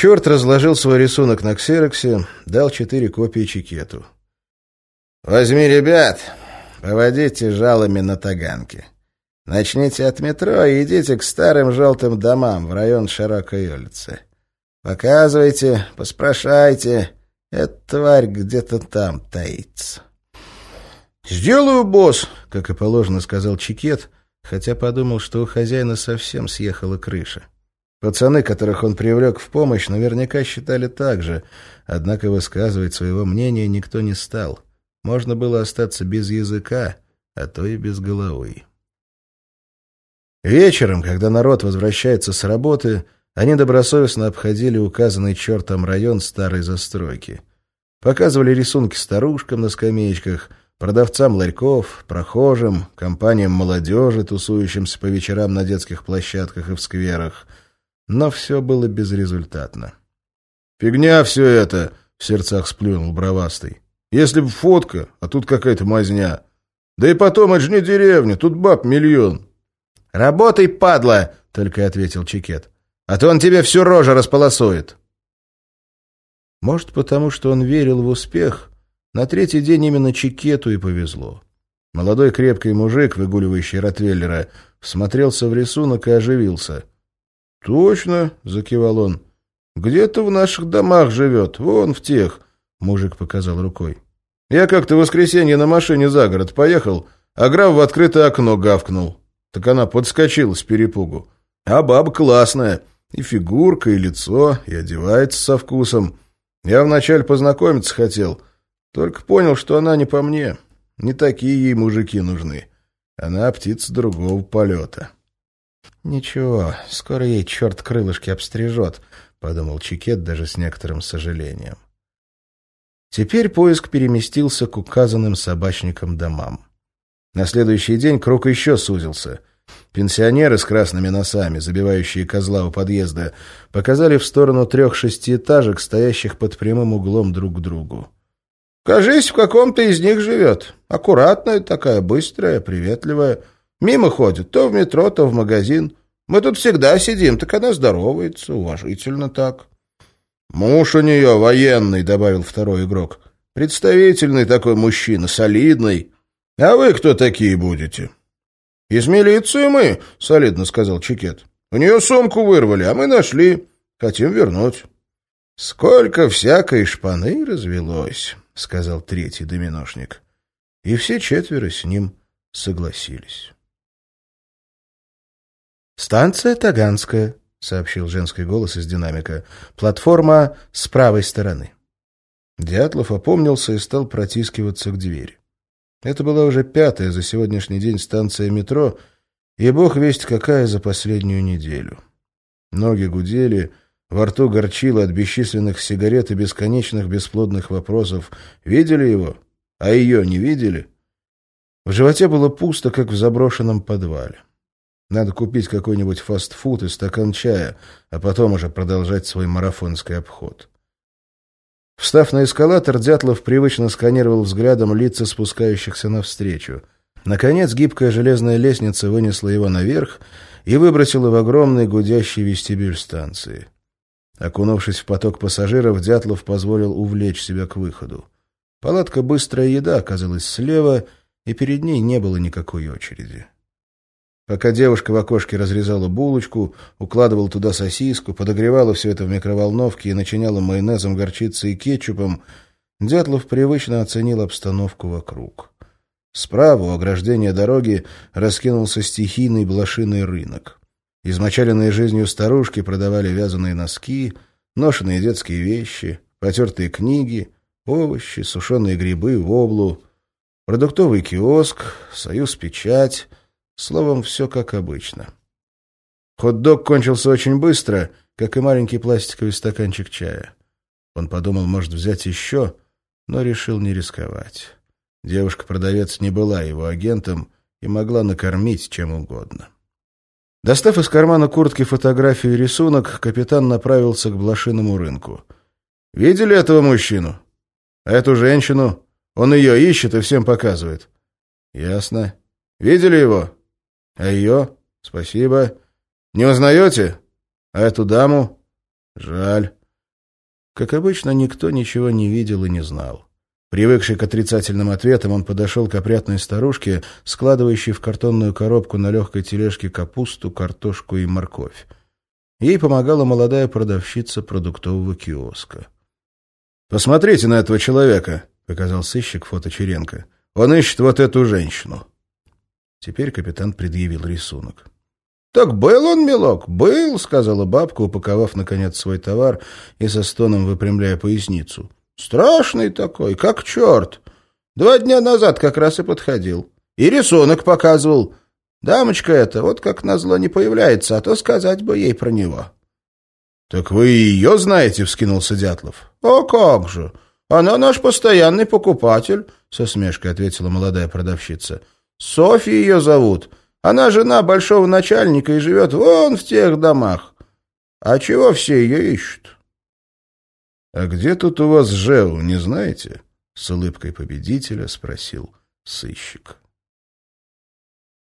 Черт разложил свой рисунок на ксероксе, дал четыре копии чекету. «Возьми ребят, поводите жалами на таганке. Начните от метро и идите к старым желтым домам в район Широкой улицы. Показывайте, поспрашайте. Эта тварь где-то там таится». «Сделаю, босс», — как и положено сказал Чикет, хотя подумал, что у хозяина совсем съехала крыша. Пацаны, которых он привлек в помощь, наверняка считали так же, однако высказывать своего мнения никто не стал. Можно было остаться без языка, а то и без головы. Вечером, когда народ возвращается с работы, они добросовестно обходили указанный чертом район старой застройки. Показывали рисунки старушкам на скамеечках, продавцам ларьков, прохожим, компаниям молодежи, тусующимся по вечерам на детских площадках и в скверах. Но все было безрезультатно. «Фигня все это!» — в сердцах сплюнул бровастый. «Если б фотка, а тут какая-то мазня. Да и потом, это же не деревня, тут баб миллион». «Работай, падла!» — только ответил Чикет. «А то он тебе всю рожу располосует». Может, потому что он верил в успех, на третий день именно Чикету и повезло. Молодой крепкий мужик, выгуливающий Ротвейлера, всмотрелся в рисунок и оживился. «Точно!» — закивал он. «Где-то в наших домах живет, вон в тех!» — мужик показал рукой. «Я как-то в воскресенье на машине за город поехал, а граф в открытое окно гавкнул. Так она подскочила с перепугу. А баба классная. И фигурка, и лицо, и одевается со вкусом. Я вначале познакомиться хотел, только понял, что она не по мне. Не такие ей мужики нужны. Она птица другого полета. «Ничего, скоро ей черт крылышки обстрижет», — подумал Чикет даже с некоторым сожалением. Теперь поиск переместился к указанным собачникам домам. На следующий день круг еще сузился. Пенсионеры с красными носами, забивающие козла у подъезда, показали в сторону трех шестиэтажек, стоящих под прямым углом друг к другу. «Кажись, в каком-то из них живет. Аккуратная такая, быстрая, приветливая. Мимо ходит, то в метро, то в магазин. Мы тут всегда сидим, так она здоровается, уважительно так». «Муж у нее военный», — добавил второй игрок. «Представительный такой мужчина, солидный». «А вы кто такие будете?» «Из милиции мы», — солидно сказал Чикет. «У нее сумку вырвали, а мы нашли. Хотим вернуть». «Сколько всякой шпаны развелось», — сказал третий доминошник. И все четверо с ним согласились. «Станция Таганская», — сообщил женский голос из динамика. «Платформа с правой стороны». Дятлов опомнился и стал протискиваться к двери. Это была уже пятая за сегодняшний день станция метро, и бог весть какая за последнюю неделю. Ноги гудели, во рту горчило от бесчисленных сигарет и бесконечных бесплодных вопросов. Видели его? А ее не видели? В животе было пусто, как в заброшенном подвале. Надо купить какой-нибудь фастфуд и стакан чая, а потом уже продолжать свой марафонский обход. Встав на эскалатор, Дятлов привычно сканировал взглядом лица спускающихся навстречу. Наконец гибкая железная лестница вынесла его наверх и выбросила в огромный гудящий вестибюль станции. Окунувшись в поток пассажиров, Дятлов позволил увлечь себя к выходу. Палатка «Быстрая еда» оказалась слева, и перед ней не было никакой очереди. Пока девушка в окошке разрезала булочку, укладывала туда сосиску, подогревала все это в микроволновке и начиняла майонезом, горчицей и кетчупом, Дятлов привычно оценил обстановку вокруг. Справа, у ограждения дороги, раскинулся стихийный блошиный рынок. Измочаленные жизнью старушки продавали вязаные носки, ношенные детские вещи, потертые книги, овощи, сушеные грибы, воблу, продуктовый киоск, союз-печать, Словом, все как обычно. Хот-дог кончился очень быстро, как и маленький пластиковый стаканчик чая. Он подумал, может, взять еще, но решил не рисковать. Девушка-продавец не была его агентом и могла накормить чем угодно. Достав из кармана куртки фотографию и рисунок, капитан направился к блошиному рынку. «Видели этого мужчину? А эту женщину? Он ее ищет и всем показывает». «Ясно. Видели его?» А ее? Спасибо. Не узнаете? А эту даму? Жаль. Как обычно, никто ничего не видел и не знал. Привыкший к отрицательным ответам, он подошел к опрятной старушке, складывающей в картонную коробку на легкой тележке капусту, картошку и морковь. Ей помогала молодая продавщица продуктового киоска. «Посмотрите на этого человека», — показал сыщик фото Черенко. «Он ищет вот эту женщину». Теперь капитан предъявил рисунок. «Так был он, милок, был», — сказала бабка, упаковав, наконец, свой товар и со стоном выпрямляя поясницу. «Страшный такой, как черт. Два дня назад как раз и подходил. И рисунок показывал. Дамочка эта вот как назло не появляется, а то сказать бы ей про него». «Так вы ее знаете?» — вскинулся Дятлов. «О, как же! Она наш постоянный покупатель», — со смешкой ответила молодая продавщица. «Софья ее зовут». Она жена большого начальника и живет вон в тех домах. А чего все ее ищут? — А где тут у вас Жеу, не знаете? — с улыбкой победителя спросил сыщик.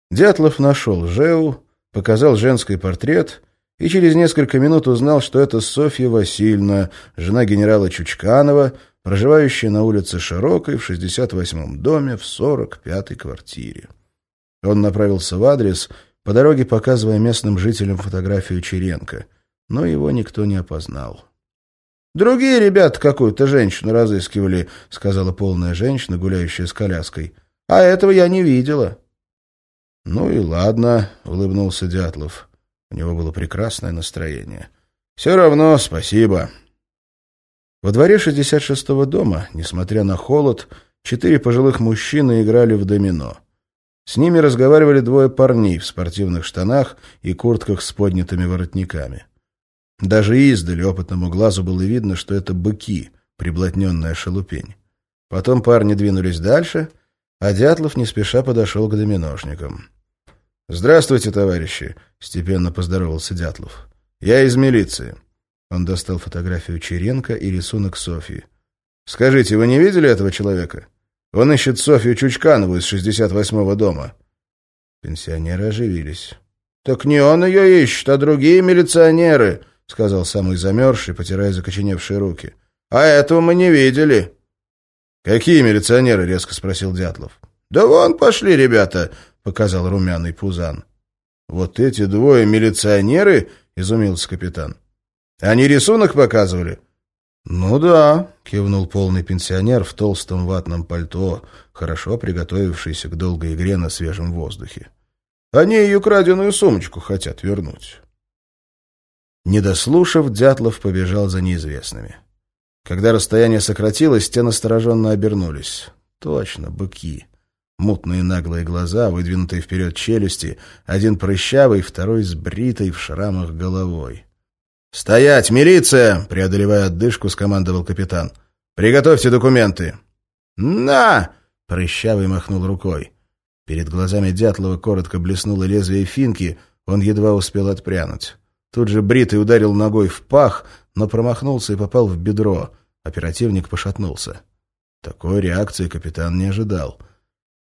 Дятлов нашел Жеу, показал женский портрет и через несколько минут узнал, что это Софья Васильевна, жена генерала Чучканова, проживающая на улице Широкой в 68-м доме в 45-й квартире. Он направился в адрес, по дороге показывая местным жителям фотографию Черенко, но его никто не опознал. «Другие ребята какую-то женщину разыскивали», — сказала полная женщина, гуляющая с коляской. «А этого я не видела». «Ну и ладно», — улыбнулся Дятлов. У него было прекрасное настроение. «Все равно спасибо». Во дворе 66-го дома, несмотря на холод, четыре пожилых мужчины играли в домино. С ними разговаривали двое парней в спортивных штанах и куртках с поднятыми воротниками. Даже издали опытному глазу было видно, что это быки, приблотненная шелупень. Потом парни двинулись дальше, а Дятлов не спеша подошел к доминошникам. «Здравствуйте, товарищи!» — степенно поздоровался Дятлов. «Я из милиции». Он достал фотографию Черенко и рисунок Софьи. «Скажите, вы не видели этого человека?» Он ищет Софью Чучканову из 68-го дома. Пенсионеры оживились. — Так не он ее ищет, а другие милиционеры, — сказал самый замерзший, потирая закоченевшие руки. — А этого мы не видели. — Какие милиционеры? — резко спросил Дятлов. — Да вон пошли ребята, — показал румяный Пузан. — Вот эти двое милиционеры? — изумился капитан. — Они рисунок показывали? — «Ну да», — кивнул полный пенсионер в толстом ватном пальто, хорошо приготовившийся к долгой игре на свежем воздухе. «Они ее краденую сумочку хотят вернуть». Не дослушав, Дятлов побежал за неизвестными. Когда расстояние сократилось, те настороженно обернулись. Точно, быки. Мутные наглые глаза, выдвинутые вперед челюсти, один прыщавый, второй с бритой в шрамах головой. «Стоять, милиция!» — преодолевая отдышку, скомандовал капитан. «Приготовьте документы!» «На!» — прыщавый махнул рукой. Перед глазами Дятлова коротко блеснуло лезвие финки, он едва успел отпрянуть. Тут же Бритый ударил ногой в пах, но промахнулся и попал в бедро. Оперативник пошатнулся. Такой реакции капитан не ожидал.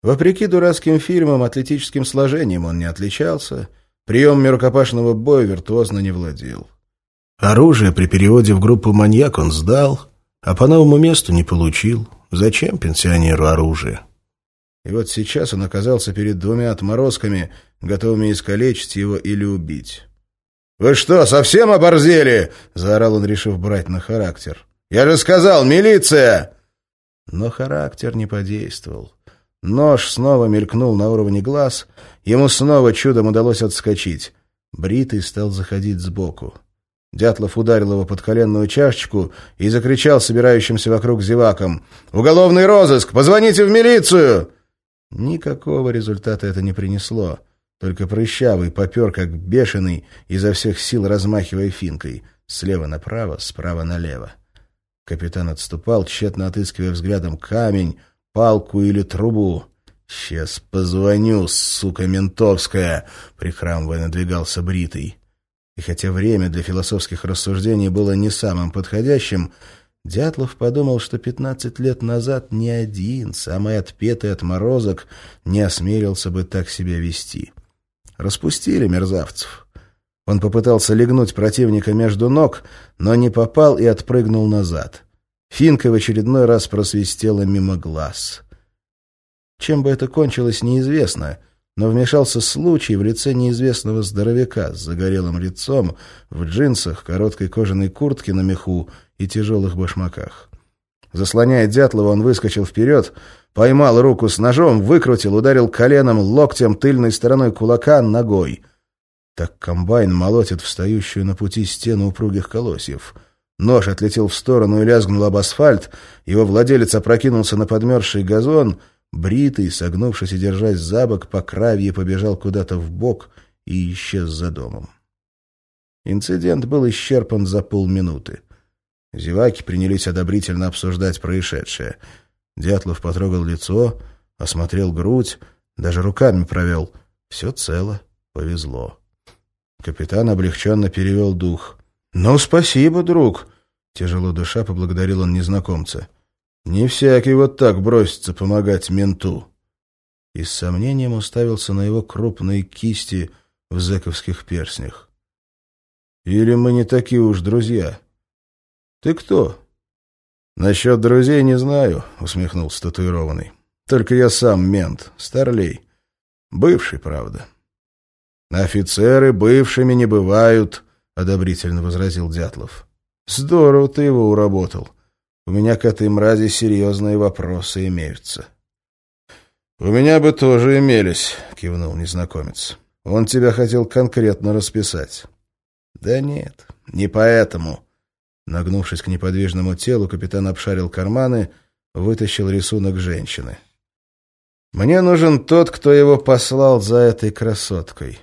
Вопреки дурацким фильмам, атлетическим сложением он не отличался, приемами рукопашного боя виртуозно не владел. Оружие при переводе в группу «Маньяк» он сдал, а по новому месту не получил. Зачем пенсионеру оружие? И вот сейчас он оказался перед двумя отморозками, готовыми искалечить его или убить. «Вы что, совсем оборзели?» — заорал он, решив брать на характер. «Я же сказал, милиция!» Но характер не подействовал. Нож снова мелькнул на уровне глаз, ему снова чудом удалось отскочить. Бритый стал заходить сбоку. Дятлов ударил его под коленную чашечку и закричал собирающимся вокруг зевакам. «Уголовный розыск! Позвоните в милицию!» Никакого результата это не принесло. Только прыщавый попер, как бешеный, изо всех сил размахивая финкой. Слева направо, справа налево. Капитан отступал, тщетно отыскивая взглядом камень, палку или трубу. «Сейчас позвоню, сука ментовская!» — прихрамывая надвигался бритый. И хотя время для философских рассуждений было не самым подходящим, Дятлов подумал, что пятнадцать лет назад ни один, самый отпетый отморозок, не осмелился бы так себя вести. Распустили мерзавцев. Он попытался легнуть противника между ног, но не попал и отпрыгнул назад. Финка в очередной раз просвистела мимо глаз. Чем бы это кончилось, неизвестно, но вмешался случай в лице неизвестного здоровяка с загорелым лицом, в джинсах, короткой кожаной куртке на меху и тяжелых башмаках. Заслоняя Дятлова, он выскочил вперед, поймал руку с ножом, выкрутил, ударил коленом, локтем, тыльной стороной кулака, ногой. Так комбайн молотит встающую на пути стену упругих колосьев. Нож отлетел в сторону и лязгнул об асфальт, его владелец опрокинулся на подмерзший газон, бритый, согнувшись и держась за бок, по кравье побежал куда-то в бок и исчез за домом. Инцидент был исчерпан за полминуты. Зеваки принялись одобрительно обсуждать происшедшее. Дятлов потрогал лицо, осмотрел грудь, даже руками провел. Все цело, повезло. Капитан облегченно перевел дух. «Ну, спасибо, друг!» Тяжело душа поблагодарил он незнакомца. «Не всякий вот так бросится помогать менту». И с сомнением уставился на его крупные кисти в зэковских перстнях. «Или мы не такие уж друзья?» «Ты кто?» «Насчет друзей не знаю», — усмехнулся татуированный. «Только я сам мент, старлей. Бывший, правда». «Офицеры бывшими не бывают», — одобрительно возразил Дятлов. «Здорово ты его уработал. У меня к этой мрази серьезные вопросы имеются». «У меня бы тоже имелись», — кивнул незнакомец. «Он тебя хотел конкретно расписать». «Да нет, не поэтому», Нагнувшись к неподвижному телу, капитан обшарил карманы, вытащил рисунок женщины. «Мне нужен тот, кто его послал за этой красоткой».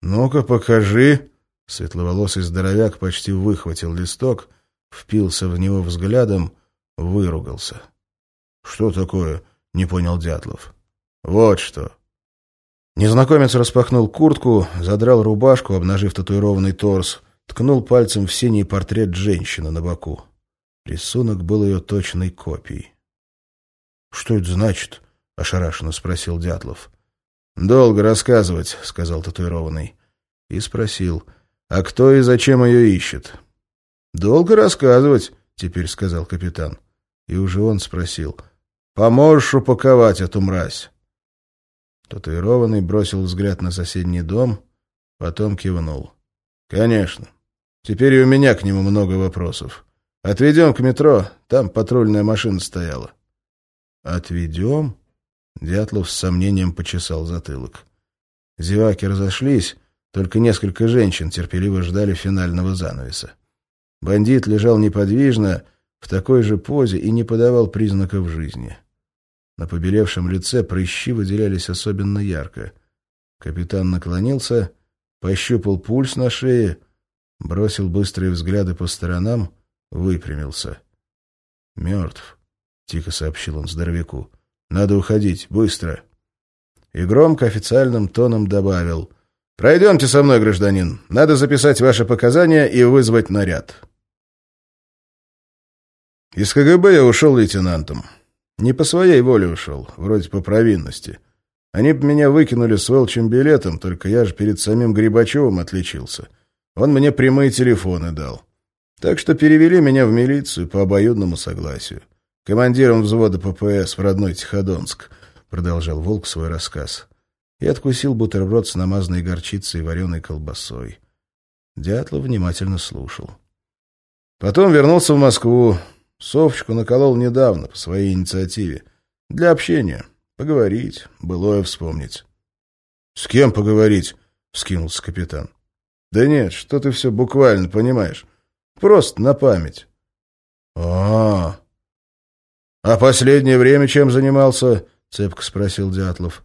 «Ну-ка, покажи!» Светловолосый здоровяк почти выхватил листок, впился в него взглядом, выругался. «Что такое?» — не понял Дятлов. «Вот что!» Незнакомец распахнул куртку, задрал рубашку, обнажив татуированный торс, ткнул пальцем в синий портрет женщины на боку. Рисунок был ее точной копией. — Что это значит? — ошарашенно спросил Дятлов. — Долго рассказывать, — сказал татуированный. И спросил, а кто и зачем ее ищет? — Долго рассказывать, — теперь сказал капитан. И уже он спросил, — поможешь упаковать эту мразь? Татуированный бросил взгляд на соседний дом, потом кивнул. — Конечно. Теперь и у меня к нему много вопросов. Отведем к метро, там патрульная машина стояла. Отведем? Дятлов с сомнением почесал затылок. Зеваки разошлись, только несколько женщин терпеливо ждали финального занавеса. Бандит лежал неподвижно, в такой же позе и не подавал признаков жизни. На побелевшем лице прыщи выделялись особенно ярко. Капитан наклонился, пощупал пульс на шее, бросил быстрые взгляды по сторонам, выпрямился. «Мертв», — тихо сообщил он здоровяку. «Надо уходить, быстро». И громко официальным тоном добавил. «Пройдемте со мной, гражданин. Надо записать ваши показания и вызвать наряд». Из КГБ я ушел лейтенантом. Не по своей воле ушел, вроде по провинности. Они бы меня выкинули с волчьим билетом, только я же перед самим Грибачевым отличился. Он мне прямые телефоны дал. Так что перевели меня в милицию по обоюдному согласию. Командиром взвода ППС в родной Тиходонск, продолжал Волк свой рассказ. И откусил бутерброд с намазанной горчицей и вареной колбасой. Дятлов внимательно слушал. Потом вернулся в Москву. Совочку наколол недавно, по своей инициативе. Для общения. Поговорить, былое вспомнить. — С кем поговорить? — вскинулся капитан. Да нет, что ты все буквально понимаешь. Просто на память. А, -а, а последнее время чем занимался? Цепко спросил Дятлов.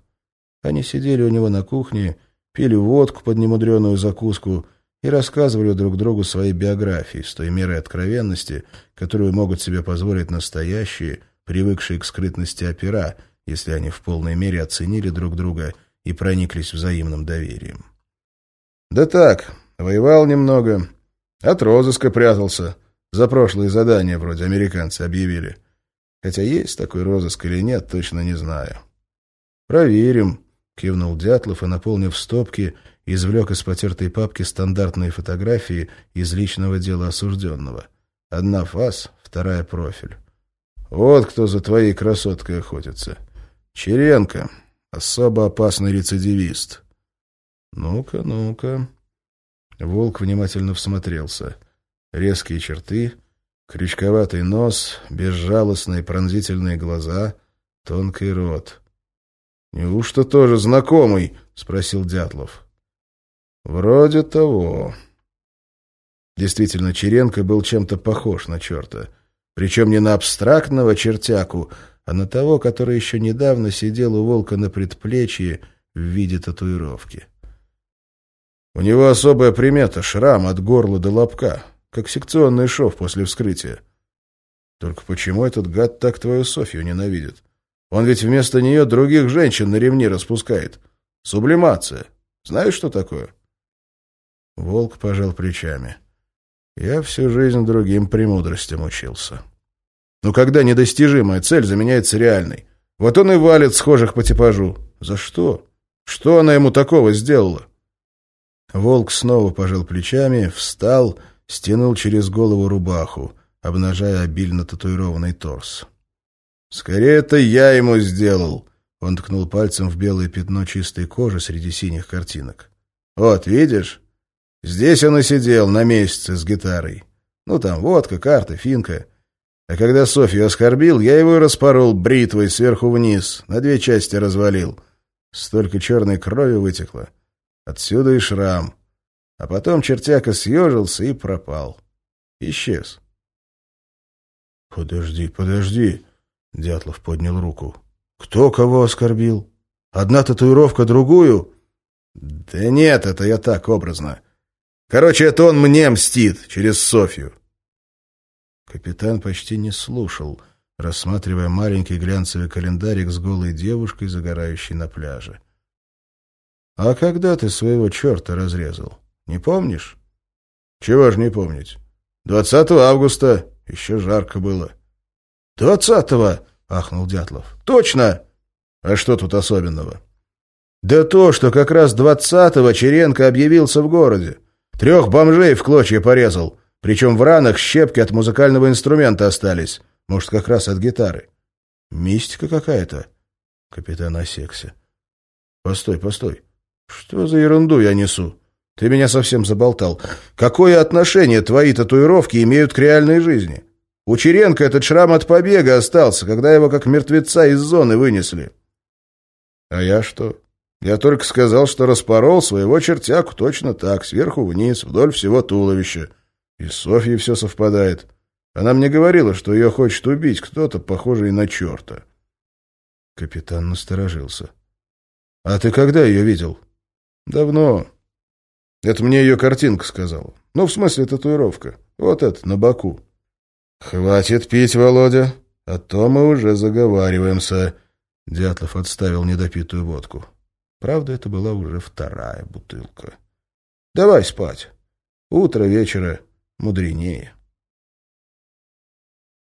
Они сидели у него на кухне, пили водку под немудреную закуску и рассказывали друг другу свои биографии с той мерой откровенности, которую могут себе позволить настоящие, привыкшие к скрытности опера, если они в полной мере оценили друг друга и прониклись взаимным доверием. Да так, воевал немного. От розыска прятался. За прошлые задания вроде американцы объявили. Хотя есть такой розыск или нет, точно не знаю. Проверим, кивнул Дятлов и, наполнив стопки, извлек из потертой папки стандартные фотографии из личного дела осужденного. Одна фас, вторая профиль. «Вот кто за твоей красоткой охотится. Черенко, особо опасный рецидивист». «Ну-ка, ну-ка». Волк внимательно всмотрелся. Резкие черты, крючковатый нос, безжалостные пронзительные глаза, тонкий рот. «Неужто тоже знакомый?» — спросил Дятлов. «Вроде того». Действительно, Черенко был чем-то похож на черта. Причем не на абстрактного чертяку, а на того, который еще недавно сидел у волка на предплечье в виде татуировки. У него особая примета — шрам от горла до лобка, как секционный шов после вскрытия. Только почему этот гад так твою Софью ненавидит? Он ведь вместо нее других женщин на ремни распускает. Сублимация. Знаешь, что такое? Волк пожал плечами. Я всю жизнь другим премудростям учился. Но когда недостижимая цель заменяется реальной? Вот он и валит схожих по типажу. За что? Что она ему такого сделала? Волк снова пожал плечами, встал, стянул через голову рубаху, обнажая обильно татуированный торс. «Скорее это я ему сделал!» Он ткнул пальцем в белое пятно чистой кожи среди синих картинок. «Вот, видишь? Здесь он и сидел на месяце с гитарой. Ну, там водка, карта, финка. А когда Софью оскорбил, я его и распорол бритвой сверху вниз, на две части развалил. Столько черной крови вытекло. Отсюда и шрам. А потом чертяка съежился и пропал. Исчез. «Подожди, подожди!» — Дятлов поднял руку. «Кто кого оскорбил? Одна татуировка другую?» «Да нет, это я так образно. Короче, это он мне мстит через Софью». Капитан почти не слушал, рассматривая маленький глянцевый календарик с голой девушкой, загорающей на пляже. «А когда ты своего черта разрезал? Не помнишь?» «Чего ж не помнить? 20 августа. Еще жарко было». «Двадцатого!» — ахнул Дятлов. «Точно!» «А что тут особенного?» «Да то, что как раз двадцатого Черенко объявился в городе. Трех бомжей в клочья порезал. Причем в ранах щепки от музыкального инструмента остались. Может, как раз от гитары. Мистика какая-то?» Капитан осекся. «Постой, постой. Что за ерунду я несу? Ты меня совсем заболтал. Какое отношение твои татуировки имеют к реальной жизни? У Черенко этот шрам от побега остался, когда его как мертвеца из зоны вынесли. А я что? Я только сказал, что распорол своего чертяку точно так, сверху вниз, вдоль всего туловища. И с Софьей все совпадает. Она мне говорила, что ее хочет убить кто-то, похожий на черта. Капитан насторожился. — А ты когда ее видел? — Давно. Это мне ее картинка сказала. Ну, в смысле, татуировка. Вот это, на боку. Хватит пить, Володя, а то мы уже заговариваемся. Дятлов отставил недопитую водку. Правда, это была уже вторая бутылка. Давай спать. Утро вечера мудренее.